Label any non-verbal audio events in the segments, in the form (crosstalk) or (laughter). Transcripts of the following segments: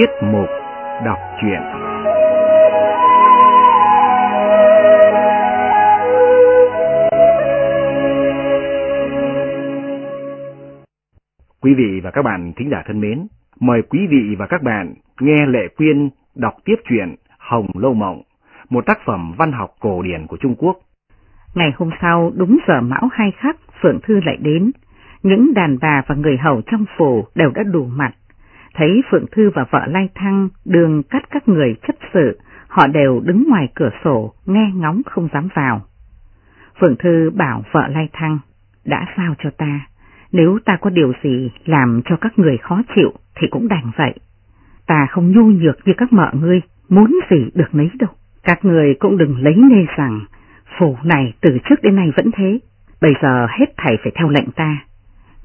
Tiết mục đọc truyện Quý vị và các bạn thính giả thân mến, mời quý vị và các bạn nghe Lệ Quyên đọc tiếp truyện Hồng Lâu Mộng, một tác phẩm văn học cổ điển của Trung Quốc. Ngày hôm sau, đúng giờ mão hai khắc, Phượng Thư lại đến. Những đàn bà và người hầu trong phủ đều đã đủ mặt. Thấy Phượng Thư và vợ Lai Thăng đường cắt các người chấp sự, họ đều đứng ngoài cửa sổ, nghe ngóng không dám vào. Phượng Thư bảo vợ Lai Thăng, đã sao cho ta, nếu ta có điều gì làm cho các người khó chịu thì cũng đành vậy. Ta không nhu nhược như các mợ ngươi, muốn gì được nấy đâu. Các người cũng đừng lấy nê rằng, phủ này từ trước đến nay vẫn thế, bây giờ hết thầy phải theo lệnh ta.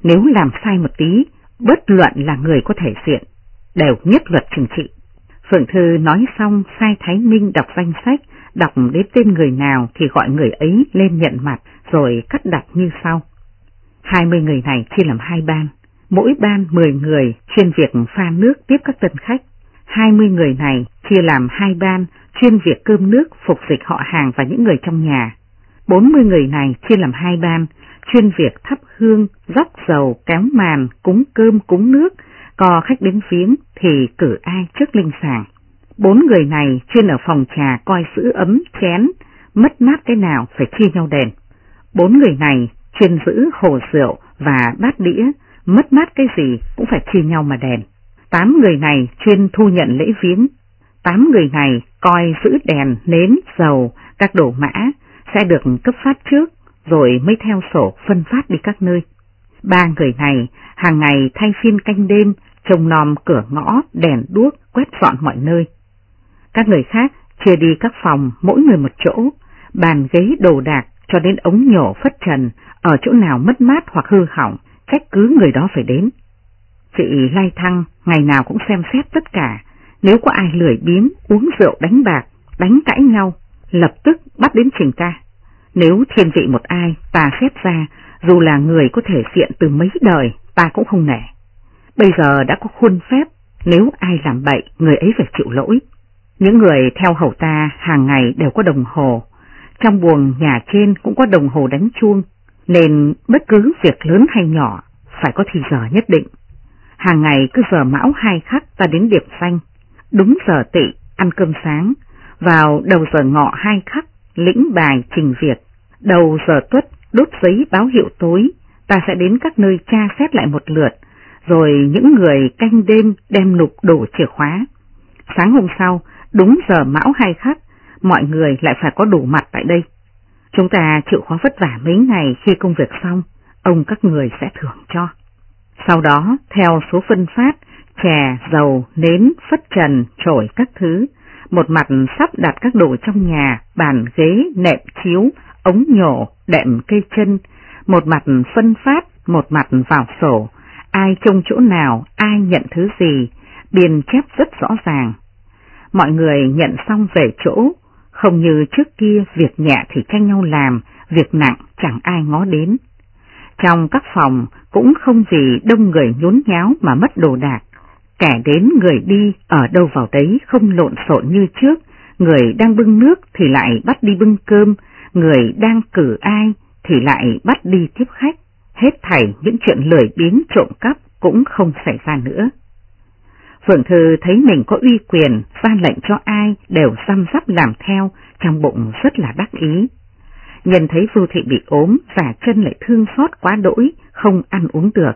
Nếu làm sai một tí, bất luận là người có thể diện, đều nhất luật trừng trị. Phượng Thư nói xong sai Thái Minh đọc danh sách, đọc đến tên người nào thì gọi người ấy lên nhận mặt rồi cắt đặt như sau. 20 người này chia làm hai ban, mỗi ban 10 người chuyên việc pha nước tiếp các tân khách. 20 người này chia làm hai ban chuyên việc cơm nước phục dịch họ hàng và những người trong nhà. 40 người này chia làm hai ban chuyên việc thắp hương, rót dầu, kéo màn, cúng cơm, cúng nước, có khách đến viếng thì cử ai trước linh sàng. Bốn người này chuyên ở phòng trà coi giữ ấm, chén, mất mát cái nào phải chia nhau đèn. Bốn người này chuyên giữ hồ rượu và bát đĩa, mất mát cái gì cũng phải chia nhau mà đèn. Tám người này chuyên thu nhận lễ viếng. Tám người này coi giữ đèn, nến, dầu, các đồ mã sẽ được cấp phát trước rồi mới theo sổ phân phát đi các nơi. Ba người này hàng ngày thay phiên canh đêm, trông nom cửa ngõ, đèn đuốc, quét dọn mọi nơi. Các người khác chia đi các phòng, mỗi người một chỗ, bàn ghế đồ đạc cho đến ống nhổ phất trần, ở chỗ nào mất mát hoặc hư hỏng, trách cứ người đó phải đến. Chị Lai Thăng ngày nào cũng xem xét tất cả, nếu có ai lười biếng, uống rượu đánh bạc, đánh cãi nhau, lập tức bắt đến trình ta. Nếu thiên vị một ai, ta xét ra, dù là người có thể diện từ mấy đời, ta cũng không nể. Bây giờ đã có khuôn phép, nếu ai làm bậy, người ấy phải chịu lỗi. Những người theo hầu ta hàng ngày đều có đồng hồ, trong buồng nhà trên cũng có đồng hồ đánh chuông, nên bất cứ việc lớn hay nhỏ phải có thì giờ nhất định. Hàng ngày cứ giờ mão hai khắc ta đến điệp xanh, đúng giờ tị ăn cơm sáng, vào đầu giờ ngọ hai khắc lĩnh bài trình việc, đầu giờ tuất đốt giấy báo hiệu tối, ta sẽ đến các nơi tra xét lại một lượt, rồi những người canh đêm đem nục đổ chìa khóa. Sáng hôm sau, đúng giờ mão hay khắc, mọi người lại phải có đủ mặt tại đây. Chúng ta chịu khó vất vả mấy ngày khi công việc xong, ông các người sẽ thưởng cho. Sau đó, theo số phân phát, chè, dầu, nến, phất trần, trổi các thứ, một mặt sắp đặt các đồ trong nhà, bàn ghế, nệm chiếu, ống nhổ, đệm cây chân, một mặt phân phát, một mặt vào sổ, ai trông chỗ nào, ai nhận thứ gì, biên chép rất rõ ràng. Mọi người nhận xong về chỗ, không như trước kia việc nhẹ thì tranh nhau làm, việc nặng chẳng ai ngó đến. Trong các phòng cũng không vì đông người nhốn nháo mà mất đồ đạc, kẻ đến người đi ở đâu vào đấy không lộn xộn như trước, người đang bưng nước thì lại bắt đi bưng cơm, người đang cử ai thì lại bắt đi tiếp khách, hết thảy những chuyện lười biếng trộm cắp cũng không xảy ra nữa. Phượng Thư thấy mình có uy quyền, ra lệnh cho ai đều xăm sắp làm theo, trong bụng rất là đắc ý. Nhân thấy Vưu Thị bị ốm, và chân lại thương xót quá đỗi, không ăn uống được.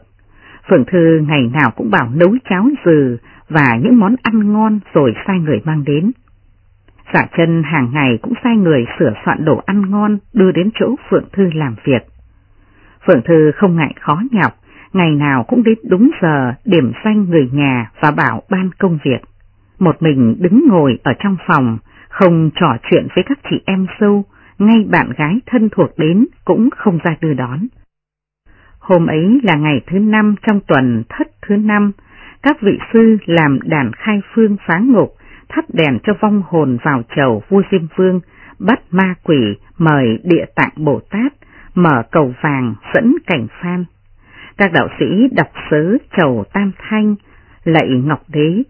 Phượng Thư ngày nào cũng bảo nấu cháo dừ và những món ăn ngon rồi sai người mang đến. Giả chân hàng ngày cũng sai người sửa soạn đồ ăn ngon đưa đến chỗ Phượng Thư làm việc. Phượng Thư không ngại khó nhọc, ngày nào cũng đến đúng giờ điểm danh người nhà và bảo ban công việc. Một mình đứng ngồi ở trong phòng, không trò chuyện với các chị em sâu, ngay bạn gái thân thuộc đến cũng không ra đưa đón. Hôm ấy là ngày thứ năm trong tuần thất thứ năm, các vị sư làm đàn khai phương phá ngục, thắp đèn cho vong hồn vào chầu vua Diêm Vương, bắt ma quỷ, mời địa tạng Bồ Tát, mở cầu vàng dẫn cảnh phan. Các đạo sĩ đọc sớ chầu tam thanh, lạy ngọc đế,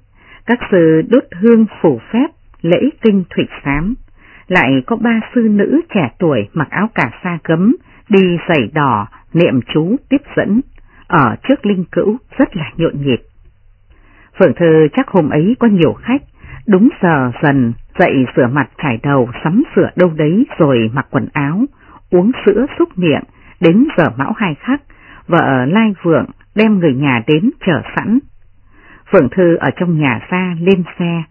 Các sư đốt hương phủ phép, lễ kinh thủy sám. Lại có ba sư nữ trẻ tuổi mặc áo cà sa gấm, đi giày đỏ, niệm chú tiếp dẫn, ở trước linh cữu rất là nhộn nhịp. Phượng Thư chắc hôm ấy có nhiều khách, đúng giờ dần dậy rửa mặt chải đầu sắm sửa đâu đấy rồi mặc quần áo, uống sữa xúc miệng, đến giờ mão hai khắc, vợ Lai Vượng đem người nhà đến chờ sẵn. Phượng Thư ở trong nhà ra lên xe,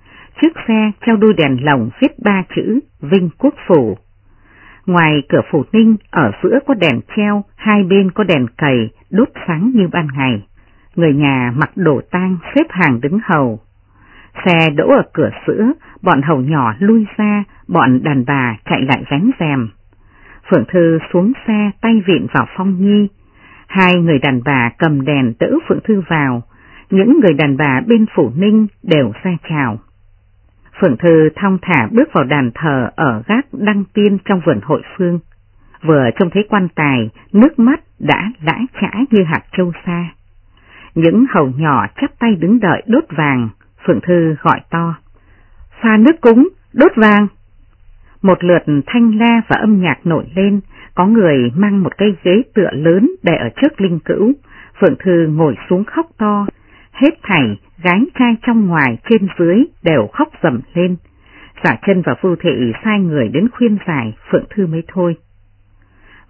trước xe treo đuôi đèn lồng viết ba chữ Vinh Quốc Phủ. Ngoài cửa phủ ninh, ở giữa có đèn treo, hai bên có đèn cầy, đốt sáng như ban ngày. Người nhà mặc đồ tang xếp hàng đứng hầu. Xe đỗ ở cửa sữa, bọn hầu nhỏ lui ra, bọn đàn bà chạy lại ránh rèm. Phượng Thư xuống xe tay vịn vào Phong Nhi. Hai người đàn bà cầm đèn đỡ Phượng Thư vào, những người đàn bà bên Phủ Ninh đều ra chào. Phượng Thư thong thả bước vào đàn thờ ở gác đăng tiên trong vườn hội phương. Vừa trông thấy quan tài, nước mắt đã lãi chã như hạt châu xa. Những hầu nhỏ chắp tay đứng đợi đốt vàng, Phượng Thư gọi to. Pha nước cúng, đốt vàng. Một lượt thanh la và âm nhạc nổi lên, có người mang một cây ghế tựa lớn để ở trước linh cữu. Phượng Thư ngồi xuống khóc to, hết thảy gái trai trong ngoài trên dưới đều khóc dầm lên. Giả chân và phu thị sai người đến khuyên giải Phượng Thư mới thôi.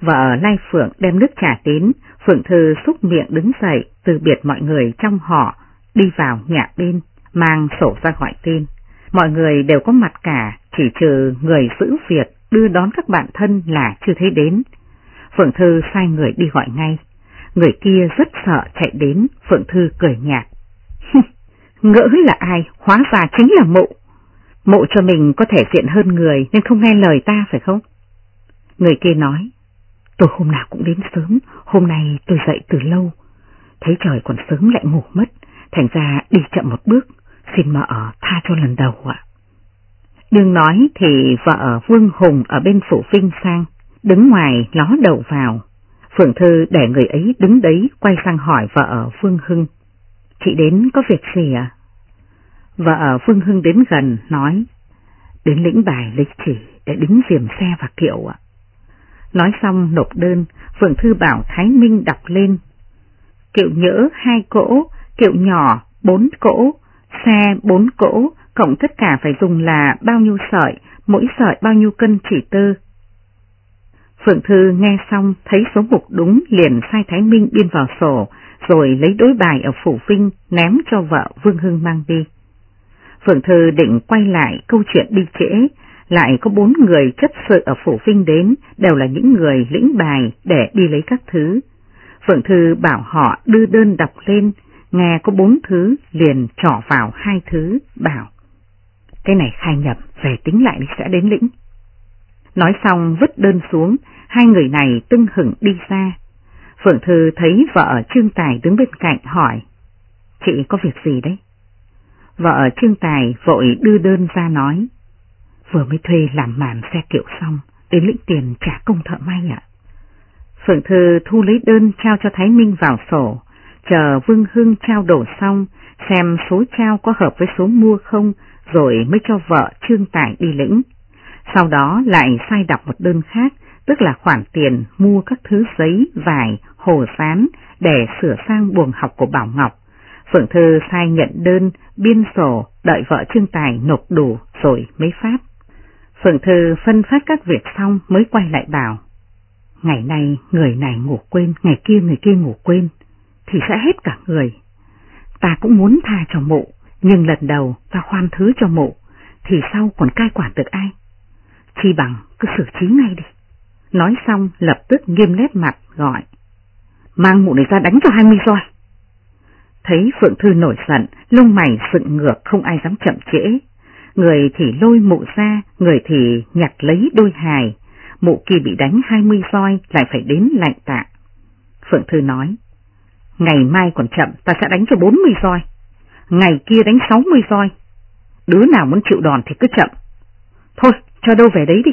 Vợ Lai Phượng đem nước trà đến, Phượng Thư xúc miệng đứng dậy, từ biệt mọi người trong họ, đi vào nhà bên, mang sổ ra gọi tên. Mọi người đều có mặt cả, chỉ trừ người giữ việc đưa đón các bạn thân là chưa thấy đến. Phượng Thư sai người đi gọi ngay. Người kia rất sợ chạy đến, Phượng Thư cười nhạt. (laughs) Ngỡ là ai, hóa ra chính là mụ. Mụ cho mình có thể diện hơn người nên không nghe lời ta phải không? Người kia nói, tôi hôm nào cũng đến sớm, hôm nay tôi dậy từ lâu. Thấy trời còn sớm lại ngủ mất, thành ra đi chậm một bước, xin mợ tha cho lần đầu ạ. Đừng nói thì vợ Vương Hùng ở bên phủ Vinh sang, đứng ngoài ló đầu vào. Phượng Thư để người ấy đứng đấy quay sang hỏi vợ Vương Hưng. Chị đến có việc gì à? Vợ Phương Hưng đến gần nói, đến lĩnh bài lịch chỉ để đính diềm xe và kiệu ạ. Nói xong nộp đơn, Phượng Thư bảo Thái Minh đọc lên. Kiệu nhỡ hai cỗ, kiệu nhỏ bốn cỗ, xe bốn cỗ, cộng tất cả phải dùng là bao nhiêu sợi, mỗi sợi bao nhiêu cân chỉ tơ. Phượng Thư nghe xong thấy số mục đúng liền sai Thái Minh biên vào sổ, rồi lấy đối bài ở Phủ Vinh ném cho vợ Vương Hưng mang đi. Phượng Thư định quay lại câu chuyện đi trễ, lại có bốn người chấp sự ở Phủ Vinh đến, đều là những người lĩnh bài để đi lấy các thứ. Phượng Thư bảo họ đưa đơn đọc lên, nghe có bốn thứ liền trỏ vào hai thứ, bảo. Cái này khai nhập, về tính lại sẽ đến lĩnh. Nói xong vứt đơn xuống, hai người này tưng hửng đi ra, Phượng Thư thấy vợ Trương Tài đứng bên cạnh hỏi, chị có việc gì đấy? Vợ Trương Tài vội đưa đơn ra nói, vừa mới thuê làm màn xe kiệu xong, đến lĩnh tiền trả công thợ may ạ. Phượng Thư thu lấy đơn trao cho Thái Minh vào sổ, chờ Vương Hưng trao đổi xong, xem số trao có hợp với số mua không, rồi mới cho vợ Trương Tài đi lĩnh. Sau đó lại sai đọc một đơn khác, tức là khoản tiền mua các thứ giấy, vải, hồ sán để sửa sang buồng học của Bảo Ngọc. Phượng Thư sai nhận đơn, biên sổ, đợi vợ Trương Tài nộp đủ rồi mới phát. Phượng Thư phân phát các việc xong mới quay lại bảo. Ngày nay người này ngủ quên, ngày kia người kia ngủ quên, thì sẽ hết cả người. Ta cũng muốn tha cho mụ, nhưng lần đầu ta khoan thứ cho mụ, thì sau còn cai quản được ai? Chi bằng cứ xử trí ngay đi. Nói xong lập tức nghiêm nét mặt gọi. Mang mụ này ra đánh cho hai mươi roi. Thấy Phượng Thư nổi giận, lông mày dựng ngược không ai dám chậm trễ. Người thì lôi mụ ra, người thì nhặt lấy đôi hài. Mụ kỳ bị đánh hai mươi roi lại phải đến lạnh tạ. Phượng Thư nói, ngày mai còn chậm ta sẽ đánh cho bốn mươi roi. Ngày kia đánh sáu mươi roi. Đứa nào muốn chịu đòn thì cứ chậm. Thôi, cho đâu về đấy đi.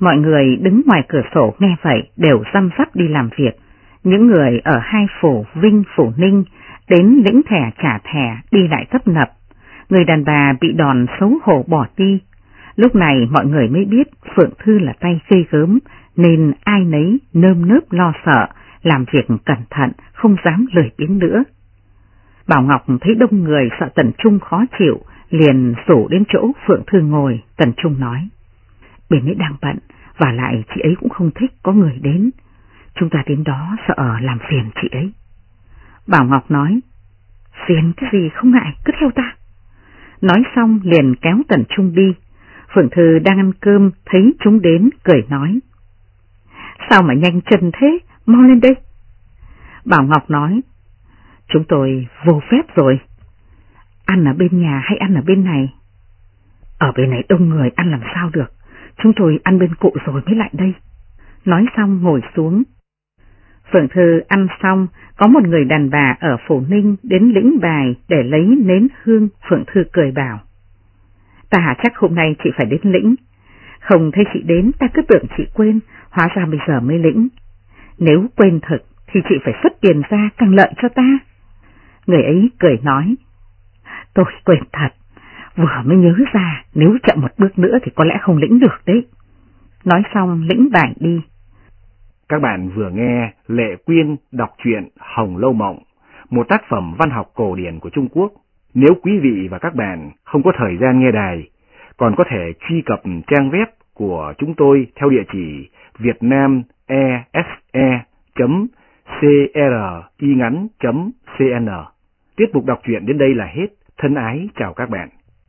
Mọi người đứng ngoài cửa sổ nghe vậy đều răm rắp đi làm việc. Những người ở hai phủ Vinh, phủ Ninh đến lĩnh thẻ trả thẻ đi lại tấp nập. Người đàn bà bị đòn xấu hổ bỏ đi. Lúc này mọi người mới biết Phượng Thư là tay gây gớm, nên ai nấy nơm nớp lo sợ, làm việc cẩn thận, không dám lười biếng nữa. Bảo Ngọc thấy đông người sợ Tần Trung khó chịu, liền rủ đến chỗ Phượng Thư ngồi, Tần Trung nói. Bên ấy đang bận, và lại chị ấy cũng không thích có người đến. Chúng ta đến đó sợ làm phiền chị ấy. Bảo Ngọc nói, phiền cái gì không ngại, cứ theo ta. Nói xong liền kéo Tần Trung đi. Phượng Thư đang ăn cơm, thấy chúng đến, cười nói. Sao mà nhanh chân thế, mau lên đây. Bảo Ngọc nói, chúng tôi vô phép rồi. Ăn ở bên nhà hay ăn ở bên này? Ở bên này đông người ăn làm sao được, chúng tôi ăn bên cụ rồi mới lại đây. Nói xong ngồi xuống. Phượng Thư ăn xong, có một người đàn bà ở Phổ Ninh đến lĩnh bài để lấy nến hương, Phượng Thư cười bảo. Ta chắc hôm nay chị phải đến lĩnh. Không thấy chị đến ta cứ tưởng chị quên, hóa ra bây giờ mới lĩnh. Nếu quên thật thì chị phải xuất tiền ra càng lợi cho ta. Người ấy cười nói, tôi quên thật, vừa mới nhớ ra nếu chậm một bước nữa thì có lẽ không lĩnh được đấy. Nói xong lĩnh bài đi. Các bạn vừa nghe Lệ Quyên đọc truyện Hồng Lâu Mộng, một tác phẩm văn học cổ điển của Trung Quốc. Nếu quý vị và các bạn không có thời gian nghe đài, còn có thể truy cập trang web của chúng tôi theo địa chỉ việt nam vietnamese.cringắn.cn. Tiết mục đọc truyện đến đây là hết. Thân ái chào các bạn.